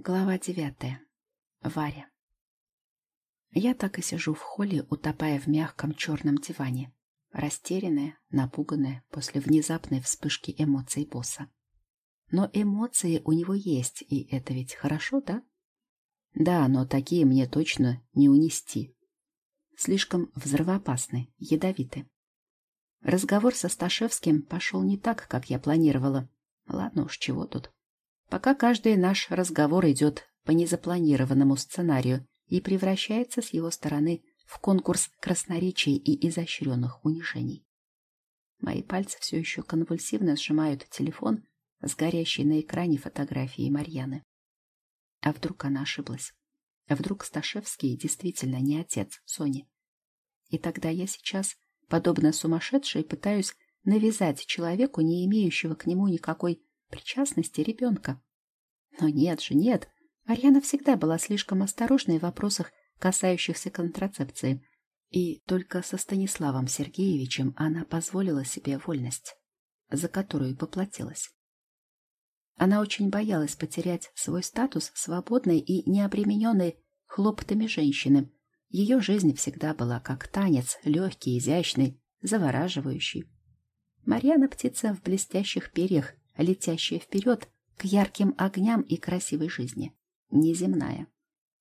Глава девятая. Варя. Я так и сижу в холле, утопая в мягком черном диване, растерянная, напуганная после внезапной вспышки эмоций босса. Но эмоции у него есть, и это ведь хорошо, да? Да, но такие мне точно не унести. Слишком взрывоопасны, ядовиты. Разговор со Сташевским пошел не так, как я планировала. Ладно уж, чего тут. Пока каждый наш разговор идет по незапланированному сценарию и превращается с его стороны в конкурс красноречий и изощренных унижений. Мои пальцы все еще конвульсивно сжимают телефон с горящей на экране фотографией Марьяны. А вдруг она ошиблась? А вдруг Сташевский действительно не отец Сони? И тогда я сейчас, подобно сумасшедшей, пытаюсь навязать человеку, не имеющего к нему никакой причастности ребенка. Но нет же, нет. Арьяна всегда была слишком осторожной в вопросах, касающихся контрацепции. И только со Станиславом Сергеевичем она позволила себе вольность, за которую поплатилась. Она очень боялась потерять свой статус свободной и необремененной хлопотами женщины. Ее жизнь всегда была как танец, легкий, изящный, завораживающий. Марьяна птица в блестящих перьях, летящая вперед к ярким огням и красивой жизни. Неземная.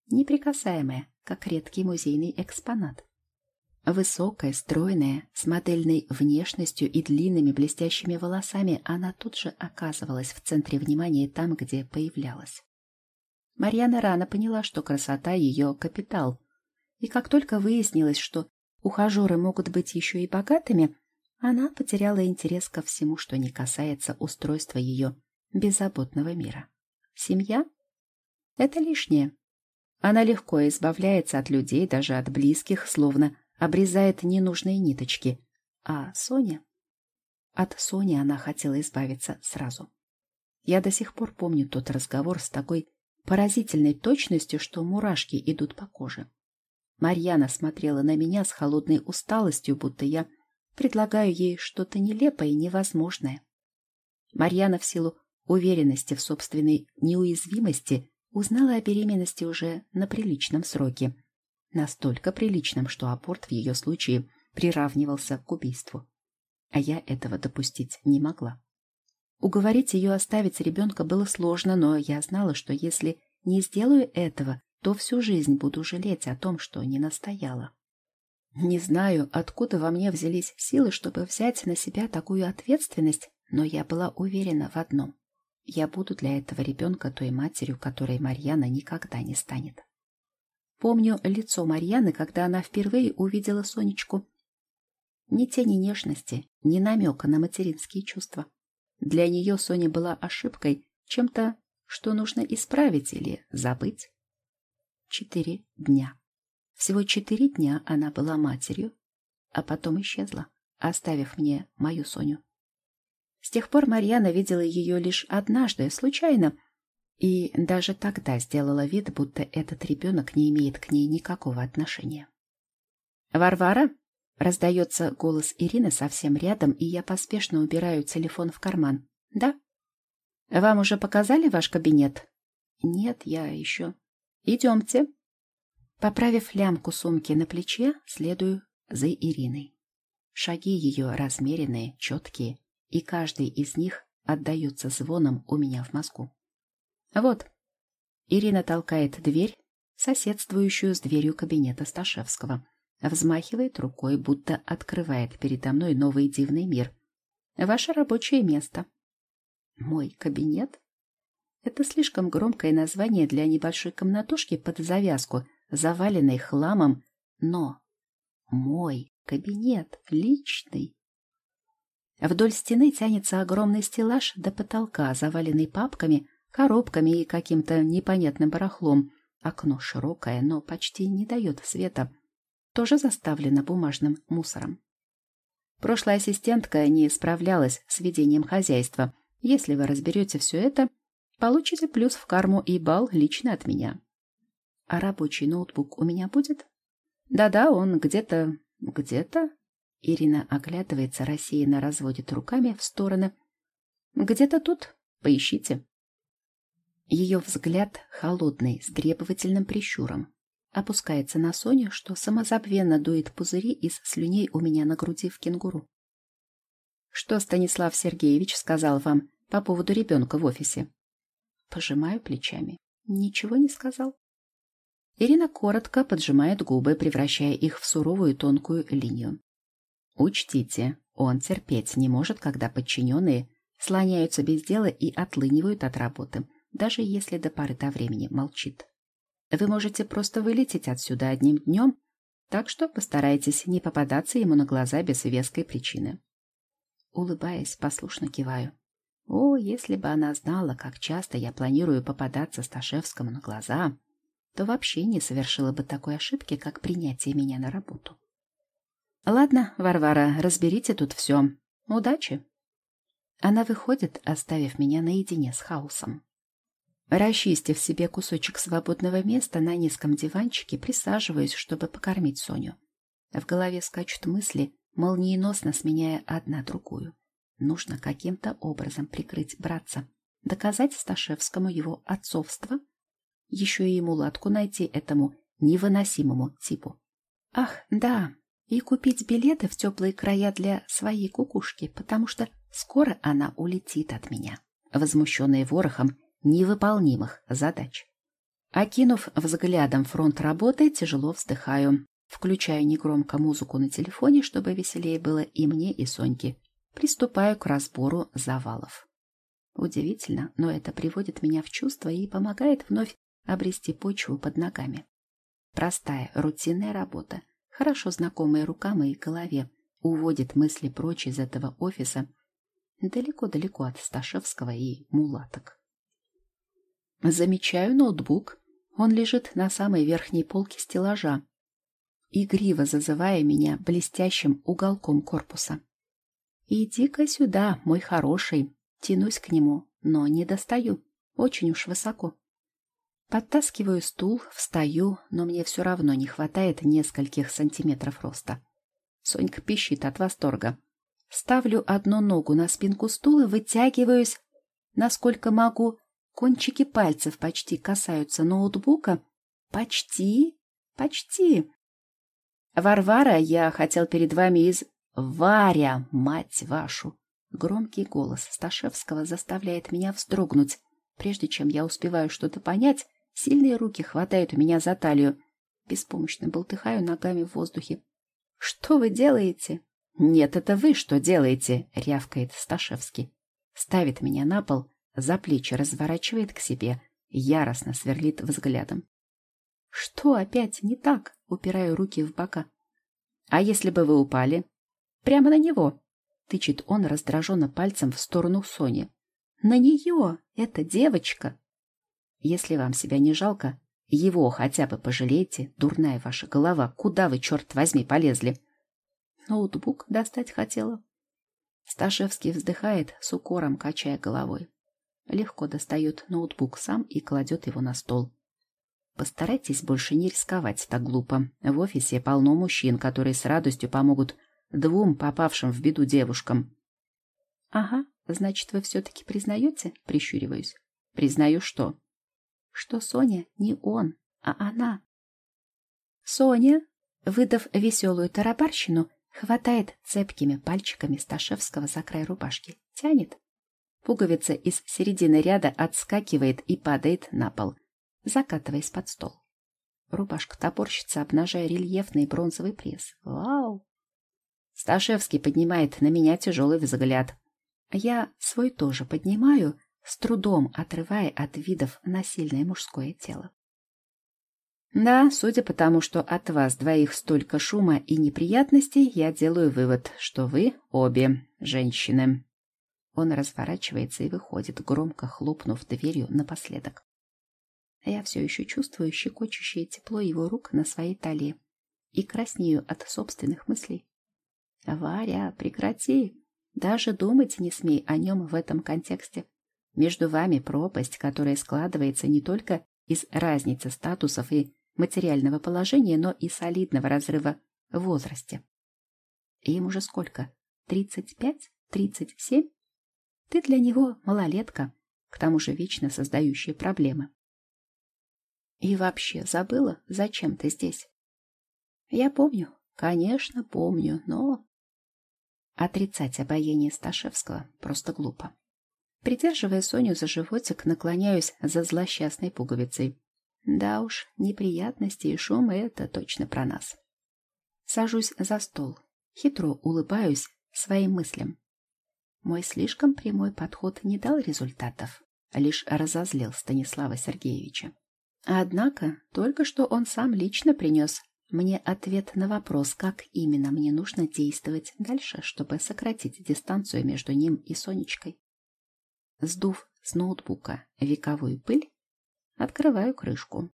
Неприкасаемая, как редкий музейный экспонат. Высокая, стройная, с модельной внешностью и длинными блестящими волосами, она тут же оказывалась в центре внимания там, где появлялась. Марьяна рано поняла, что красота — ее капитал. И как только выяснилось, что ухажеры могут быть еще и богатыми, она потеряла интерес ко всему, что не касается устройства ее беззаботного мира. Семья — это лишнее. Она легко избавляется от людей, даже от близких, словно обрезает ненужные ниточки. А Соня? От Сони она хотела избавиться сразу. Я до сих пор помню тот разговор с такой поразительной точностью, что мурашки идут по коже. Марьяна смотрела на меня с холодной усталостью, будто я Предлагаю ей что-то нелепое и невозможное. Марьяна в силу уверенности в собственной неуязвимости узнала о беременности уже на приличном сроке. Настолько приличном, что аборт в ее случае приравнивался к убийству. А я этого допустить не могла. Уговорить ее оставить ребенка было сложно, но я знала, что если не сделаю этого, то всю жизнь буду жалеть о том, что не настояла. Не знаю, откуда во мне взялись силы, чтобы взять на себя такую ответственность, но я была уверена в одном. Я буду для этого ребенка той матерью, которой Марьяна никогда не станет. Помню лицо Марьяны, когда она впервые увидела Сонечку. Ни тени нежности, ни намека на материнские чувства. Для нее Соня была ошибкой, чем-то, что нужно исправить или забыть. Четыре дня. Всего четыре дня она была матерью, а потом исчезла, оставив мне мою Соню. С тех пор Марьяна видела ее лишь однажды, случайно, и даже тогда сделала вид, будто этот ребенок не имеет к ней никакого отношения. «Варвара?» — раздается голос Ирины совсем рядом, и я поспешно убираю телефон в карман. «Да?» «Вам уже показали ваш кабинет?» «Нет, я еще...» «Идемте», Поправив лямку сумки на плече, следую за Ириной. Шаги ее размеренные, четкие, и каждый из них отдается звоном у меня в мозгу. Вот. Ирина толкает дверь, соседствующую с дверью кабинета Сташевского, взмахивает рукой, будто открывает передо мной новый дивный мир. Ваше рабочее место. Мой кабинет? Это слишком громкое название для небольшой комнатушки под завязку — заваленный хламом, но мой кабинет личный. Вдоль стены тянется огромный стеллаж до потолка, заваленный папками, коробками и каким-то непонятным барахлом. Окно широкое, но почти не дает света. Тоже заставлено бумажным мусором. Прошлая ассистентка не справлялась с ведением хозяйства. Если вы разберете все это, получите плюс в карму и бал лично от меня. А рабочий ноутбук у меня будет? Да-да, он где-то... где-то... Ирина оглядывается, рассеянно разводит руками в стороны. Где-то тут. Поищите. Ее взгляд холодный, с требовательным прищуром. Опускается на Соню, что самозабвенно дует пузыри из слюней у меня на груди в кенгуру. Что Станислав Сергеевич сказал вам по поводу ребенка в офисе? Пожимаю плечами. Ничего не сказал. Ирина коротко поджимает губы, превращая их в суровую тонкую линию. Учтите, он терпеть не может, когда подчиненные слоняются без дела и отлынивают от работы, даже если до поры до времени молчит. Вы можете просто вылететь отсюда одним днем, так что постарайтесь не попадаться ему на глаза без веской причины. Улыбаясь, послушно киваю. О, если бы она знала, как часто я планирую попадаться Сташевскому на глаза, то вообще не совершила бы такой ошибки, как принятие меня на работу. Ладно, Варвара, разберите тут все. Удачи. Она выходит, оставив меня наедине с хаосом. Расчистив себе кусочек свободного места на низком диванчике, присаживаюсь, чтобы покормить Соню. В голове скачут мысли, молниеносно сменяя одна другую. Нужно каким-то образом прикрыть братца, доказать Сташевскому его отцовство, еще и ему латку найти этому невыносимому типу. Ах, да, и купить билеты в теплые края для своей кукушки, потому что скоро она улетит от меня, возмущенная ворохом невыполнимых задач. Окинув взглядом фронт работы, тяжело вздыхаю. Включаю негромко музыку на телефоне, чтобы веселее было и мне, и Соньке. Приступаю к разбору завалов. Удивительно, но это приводит меня в чувство и помогает вновь обрести почву под ногами. Простая, рутинная работа, хорошо знакомая рукам и голове, уводит мысли прочь из этого офиса далеко-далеко от Сташевского и мулаток. Замечаю ноутбук. Он лежит на самой верхней полке стеллажа, игриво зазывая меня блестящим уголком корпуса. «Иди-ка сюда, мой хороший!» Тянусь к нему, но не достаю. Очень уж высоко. Подтаскиваю стул, встаю, но мне все равно не хватает нескольких сантиметров роста. Сонька пищит от восторга. Ставлю одну ногу на спинку стула, вытягиваюсь, насколько могу. Кончики пальцев почти касаются ноутбука. Почти, почти. Варвара, я хотел перед вами из... Варя, мать вашу! Громкий голос Сташевского заставляет меня вздрогнуть. Прежде чем я успеваю что-то понять, сильные руки хватают меня за талию. Беспомощно болтыхаю ногами в воздухе. «Что вы делаете?» «Нет, это вы что делаете?» — рявкает Сташевский. Ставит меня на пол, за плечи разворачивает к себе, яростно сверлит взглядом. «Что опять не так?» — упираю руки в бока. «А если бы вы упали?» «Прямо на него!» — тычет он раздраженно пальцем в сторону Сони. «На нее! Это девочка!» «Если вам себя не жалко, его хотя бы пожалейте, дурная ваша голова, куда вы, черт возьми, полезли?» Ноутбук достать хотела. Сташевский вздыхает, с укором качая головой. Легко достает ноутбук сам и кладет его на стол. Постарайтесь больше не рисковать так глупо. В офисе полно мужчин, которые с радостью помогут двум попавшим в беду девушкам. — Ага, значит, вы все-таки признаете? — прищуриваюсь. — Признаю что? — Что Соня не он, а она. Соня, выдав веселую тарабарщину, Хватает цепкими пальчиками Сташевского за край рубашки. Тянет. Пуговица из середины ряда отскакивает и падает на пол, закатываясь под стол. Рубашка топорщится, обнажая рельефный бронзовый пресс. Вау! Сташевский поднимает на меня тяжелый взгляд. Я свой тоже поднимаю, с трудом отрывая от видов насильное мужское тело. Да, судя по тому, что от вас двоих столько шума и неприятностей, я делаю вывод, что вы обе женщины. Он разворачивается и выходит, громко хлопнув дверью напоследок. Я все еще чувствую щекочущее тепло его рук на своей талии и краснею от собственных мыслей. Варя, прекрати! Даже думать не смей о нем в этом контексте. Между вами пропасть, которая складывается не только из разницы статусов и материального положения, но и солидного разрыва в возрасте. Им уже сколько? Тридцать пять? Тридцать семь? Ты для него малолетка, к тому же вечно создающие проблемы. И вообще забыла, зачем ты здесь? Я помню, конечно, помню, но... Отрицать обаяние Сташевского просто глупо. Придерживая Соню за животик, наклоняюсь за злосчастной пуговицей. Да уж, неприятности и шумы — это точно про нас. Сажусь за стол, хитро улыбаюсь своим мыслям. Мой слишком прямой подход не дал результатов, лишь разозлил Станислава Сергеевича. Однако только что он сам лично принес мне ответ на вопрос, как именно мне нужно действовать дальше, чтобы сократить дистанцию между ним и Сонечкой. Сдув с ноутбука вековую пыль, открываю крышку.